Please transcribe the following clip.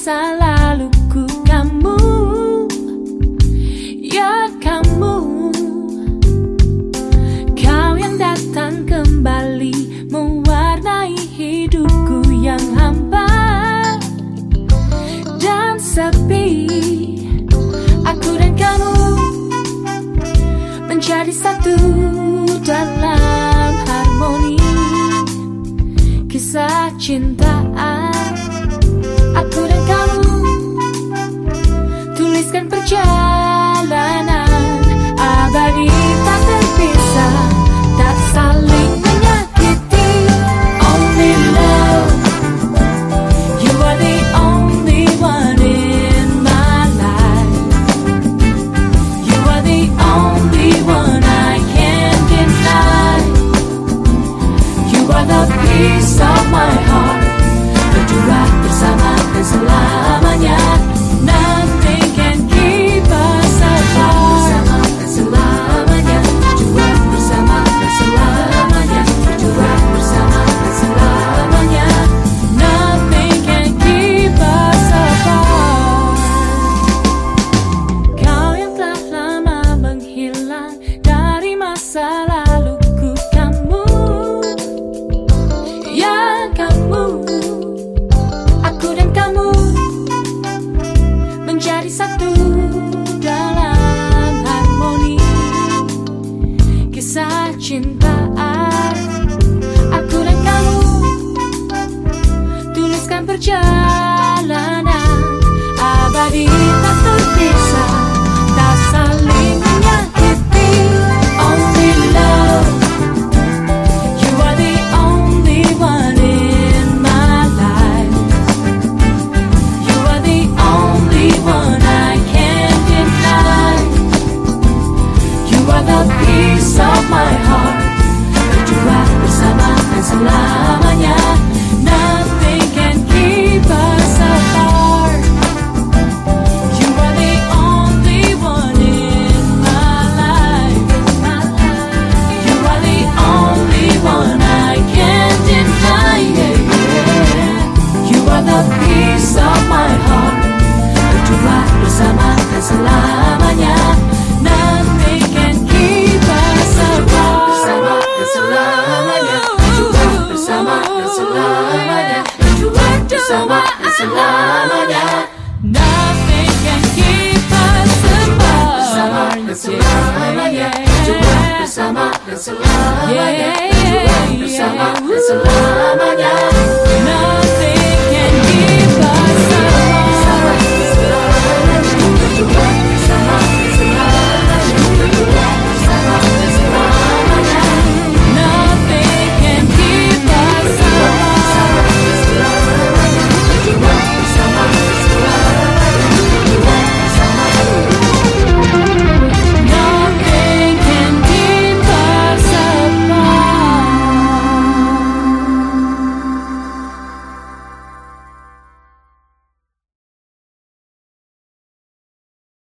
masa laluku kamu. Ya kamu. Kau yang datang kembali Mewarnai hidupku yang hampa Dan sepi. Aku dan kamu Menjadi satu dalam harmoni. Kisah cinta selamanya Nothing can keep us apart. Bersama dan selamanya Juang bersama dan selamanya Juang bersama dan selamanya